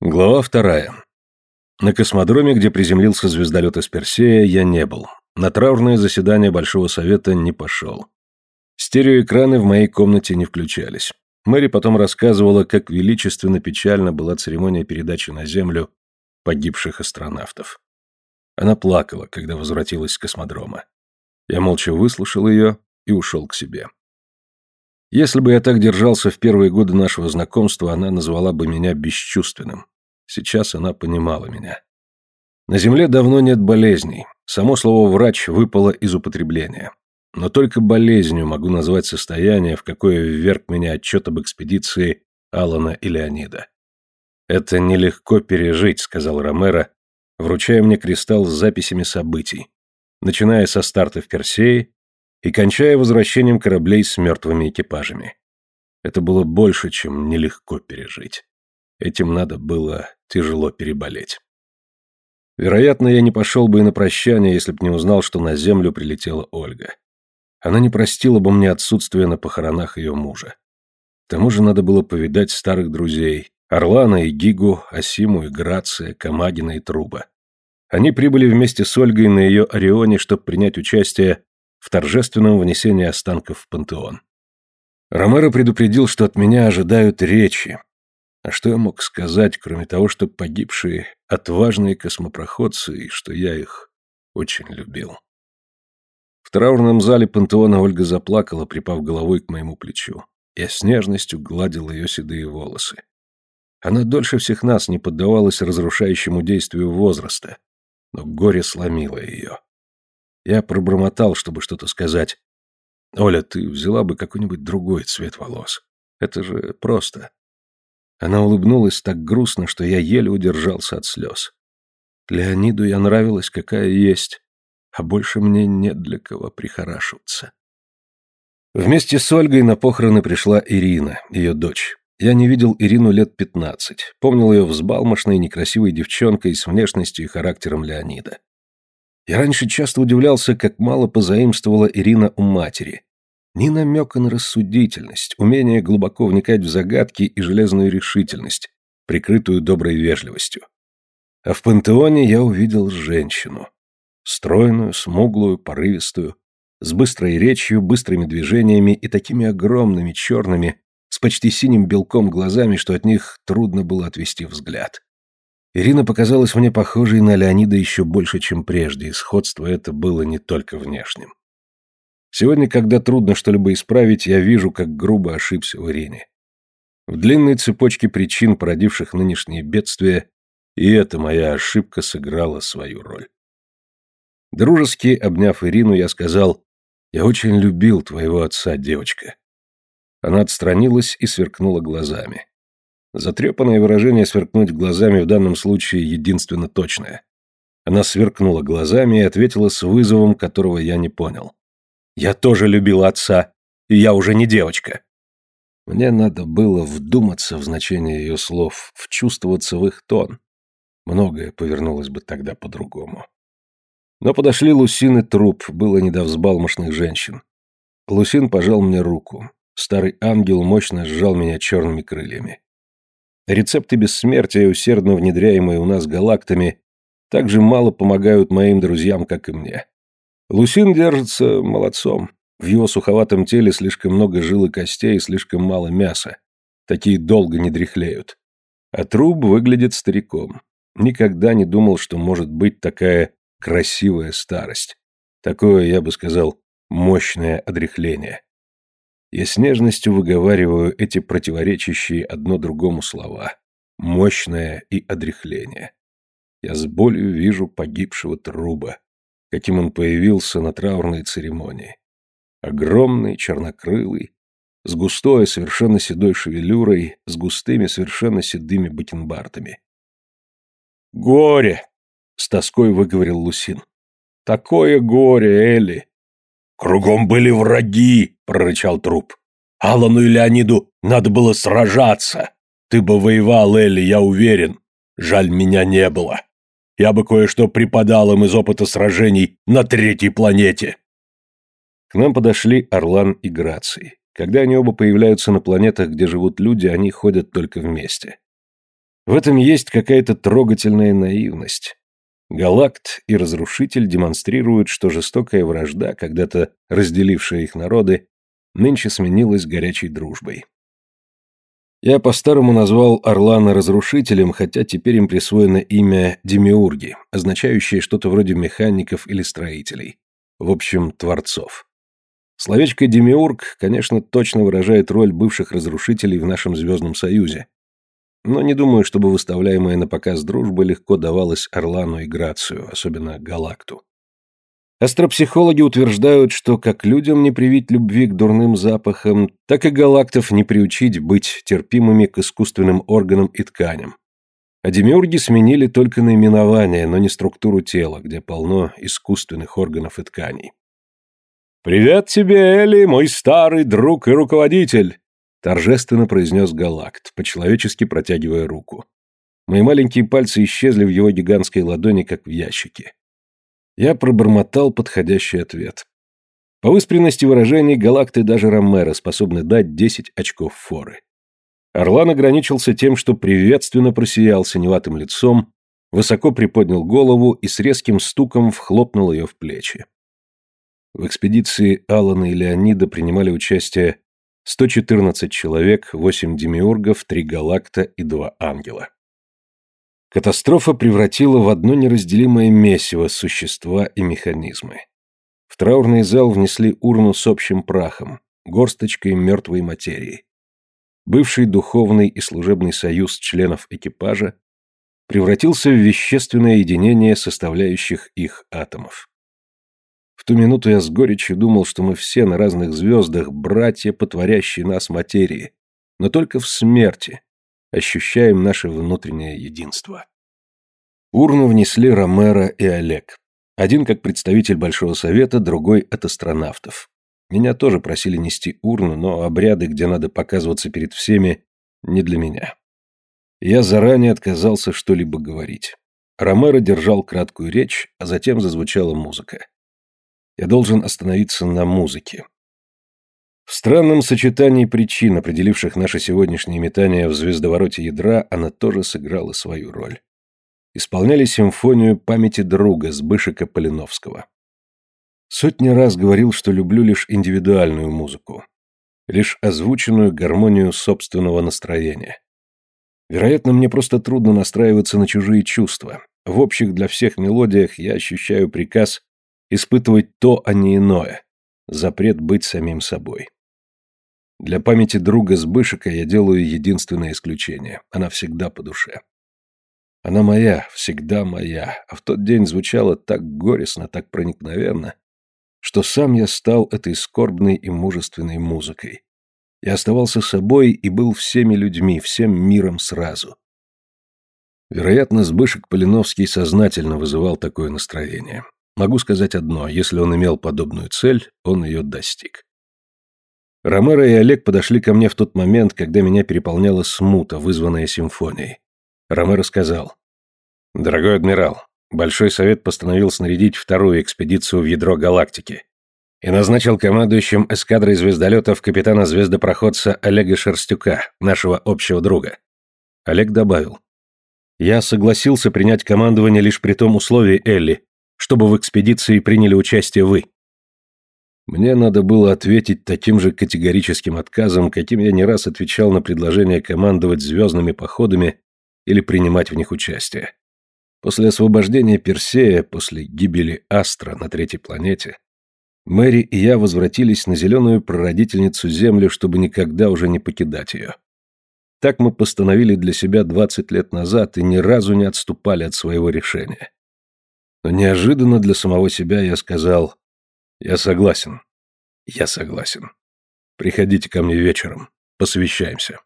Глава вторая. На космодроме, где приземлился звездолет из Персея, я не был. На траурное заседание Большого Совета не пошел. Стереоэкраны в моей комнате не включались. Мэри потом рассказывала, как величественно печально была церемония передачи на Землю погибших астронавтов. Она плакала, когда возвратилась с космодрома. Я молча выслушал ее и ушел к себе. Если бы я так держался в первые годы нашего знакомства, она назвала бы меня бесчувственным. Сейчас она понимала меня. На Земле давно нет болезней. Само слово «врач» выпало из употребления. Но только болезнью могу назвать состояние, в какое вверг меня отчет об экспедиции Алана и Леонида. «Это нелегко пережить», — сказал Ромеро, вручая мне кристалл с записями событий, начиная со старта в Персее и кончая возвращением кораблей с мертвыми экипажами. Это было больше, чем нелегко пережить. Этим надо было тяжело переболеть. Вероятно, я не пошел бы и на прощание, если б не узнал, что на землю прилетела Ольга. Она не простила бы мне отсутствие на похоронах ее мужа. К тому же надо было повидать старых друзей, Орлана и Гигу, Асиму и Грация, Камагина и Труба. Они прибыли вместе с Ольгой на ее Орионе, чтобы принять участие в торжественном внесении останков в пантеон. Ромеро предупредил, что от меня ожидают речи. А что я мог сказать, кроме того, что погибшие отважные космопроходцы и что я их очень любил? В траурном зале пантеона Ольга заплакала, припав головой к моему плечу. Я с нежностью гладил ее седые волосы. Она дольше всех нас не поддавалась разрушающему действию возраста, но горе сломило ее. Я пробормотал, чтобы что-то сказать. «Оля, ты взяла бы какой-нибудь другой цвет волос. Это же просто». Она улыбнулась так грустно, что я еле удержался от слез. Леониду я нравилась, какая есть, а больше мне нет для кого прихорашиваться. Вместе с Ольгой на похороны пришла Ирина, ее дочь. Я не видел Ирину лет пятнадцать, помнил ее взбалмошной, некрасивой девчонкой с внешностью и характером Леонида. Я раньше часто удивлялся, как мало позаимствовала Ирина у матери. Ни намека на рассудительность, умение глубоко вникать в загадки и железную решительность, прикрытую доброй вежливостью. А в пантеоне я увидел женщину. Стройную, смуглую, порывистую, с быстрой речью, быстрыми движениями и такими огромными черными, с почти синим белком глазами, что от них трудно было отвести взгляд. Ирина показалась мне похожей на Леонида еще больше, чем прежде, и сходство это было не только внешним. Сегодня, когда трудно что-либо исправить, я вижу, как грубо ошибся в Ирине. В длинной цепочке причин, породивших нынешние бедствия, и эта моя ошибка сыграла свою роль. Дружески обняв Ирину, я сказал, «Я очень любил твоего отца, девочка». Она отстранилась и сверкнула глазами. Затрепанное выражение «сверкнуть глазами» в данном случае единственно точное. Она сверкнула глазами и ответила с вызовом, которого я не понял. «Я тоже любил отца, и я уже не девочка». Мне надо было вдуматься в значение ее слов, вчувствоваться в их тон. Многое повернулось бы тогда по-другому. Но подошли Лусин и труп, было не до взбалмошных женщин. Лусин пожал мне руку. Старый ангел мощно сжал меня черными крыльями. Рецепты бессмертия, усердно внедряемые у нас галактами, так же мало помогают моим друзьям, как и мне. Лусин держится молодцом. В его суховатом теле слишком много жил и костей и слишком мало мяса. Такие долго не дряхлеют. А труп выглядит стариком. Никогда не думал, что может быть такая красивая старость. Такое, я бы сказал, мощное одряхление. Я с нежностью выговариваю эти противоречащие одно другому слова. Мощное и одряхление. Я с болью вижу погибшего труба, каким он появился на траурной церемонии. Огромный, чернокрылый, с густой, совершенно седой шевелюрой, с густыми, совершенно седыми бакенбардами. «Горе!» — с тоской выговорил Лусин. «Такое горе, Элли! «Кругом были враги!» — прорычал труп. «Алану и Леониду надо было сражаться! Ты бы воевал, Элли, я уверен. Жаль, меня не было. Я бы кое-что преподал им из опыта сражений на третьей планете!» К нам подошли Орлан и Граций. Когда они оба появляются на планетах, где живут люди, они ходят только вместе. В этом есть какая-то трогательная наивность. Галакт и Разрушитель демонстрируют, что жестокая вражда, когда-то разделившая их народы, нынче сменилась горячей дружбой. Я по-старому назвал Орлана разрушителем, хотя теперь им присвоено имя Демиурги, означающее что-то вроде механиков или строителей. В общем, творцов. Словечко «демиург», конечно, точно выражает роль бывших разрушителей в нашем Звездном Союзе. Но не думаю, чтобы выставляемая на показ дружба легко давалась Орлану и Грацию, особенно Галакту. Астропсихологи утверждают, что как людям не привить любви к дурным запахам, так и галактов не приучить быть терпимыми к искусственным органам и тканям. А демиурги сменили только наименование, но не структуру тела, где полно искусственных органов и тканей. «Привет тебе, Элли, мой старый друг и руководитель!» торжественно произнес Галакт, по-человечески протягивая руку. Мои маленькие пальцы исчезли в его гигантской ладони, как в ящике. Я пробормотал подходящий ответ. По выспренности выражений Галакты даже Ромеро способны дать 10 очков форы. Орлан ограничился тем, что приветственно просиял синеватым лицом, высоко приподнял голову и с резким стуком вхлопнул ее в плечи. В экспедиции Алана и Леонида принимали участие 114 человек, 8 демиургов, 3 галакта и 2 ангела. Катастрофа превратила в одно неразделимое месиво существа и механизмы. В траурный зал внесли урну с общим прахом, горсточкой мертвой материи. Бывший духовный и служебный союз членов экипажа превратился в вещественное единение составляющих их атомов. В ту минуту я с горечью думал, что мы все на разных звездах братья, потворящие нас материи, но только в смерти, ощущаем наше внутреннее единство. Урну внесли Ромеро и Олег. Один как представитель Большого Совета, другой от астронавтов. Меня тоже просили нести урну, но обряды, где надо показываться перед всеми, не для меня. Я заранее отказался что-либо говорить. Ромеро держал краткую речь, а затем зазвучала музыка. Я должен остановиться на музыке. В странном сочетании причин, определивших наше сегодняшнее метание в звездовороте ядра, она тоже сыграла свою роль. Исполняли симфонию памяти друга Сбышика Полиновского. Сотни раз говорил, что люблю лишь индивидуальную музыку, лишь озвученную гармонию собственного настроения. Вероятно, мне просто трудно настраиваться на чужие чувства. В общих для всех мелодиях я ощущаю приказ испытывать то, а не иное, запрет быть самим собой. Для памяти друга Сбышика я делаю единственное исключение. Она всегда по душе. Она моя, всегда моя, а в тот день звучала так горестно, так проникновенно, что сам я стал этой скорбной и мужественной музыкой. Я оставался собой и был всеми людьми, всем миром сразу. Вероятно, Сбышек Полиновский сознательно вызывал такое настроение. Могу сказать одно, если он имел подобную цель, он ее достиг. Ромеро и Олег подошли ко мне в тот момент, когда меня переполняла смута, вызванная симфонией. Ромеро сказал. «Дорогой адмирал, Большой Совет постановил снарядить вторую экспедицию в ядро галактики и назначил командующим эскадрой звездолетов капитана звездопроходца Олега Шерстюка, нашего общего друга». Олег добавил. «Я согласился принять командование лишь при том условии, Элли, чтобы в экспедиции приняли участие вы». Мне надо было ответить таким же категорическим отказом, каким я не раз отвечал на предложение командовать звездными походами или принимать в них участие. После освобождения Персея, после гибели Астра на третьей планете, Мэри и я возвратились на зеленую прародительницу Землю, чтобы никогда уже не покидать ее. Так мы постановили для себя 20 лет назад и ни разу не отступали от своего решения. Но неожиданно для самого себя я сказал я согласен. Я согласен. Приходите ко мне вечером. Посвящаемся.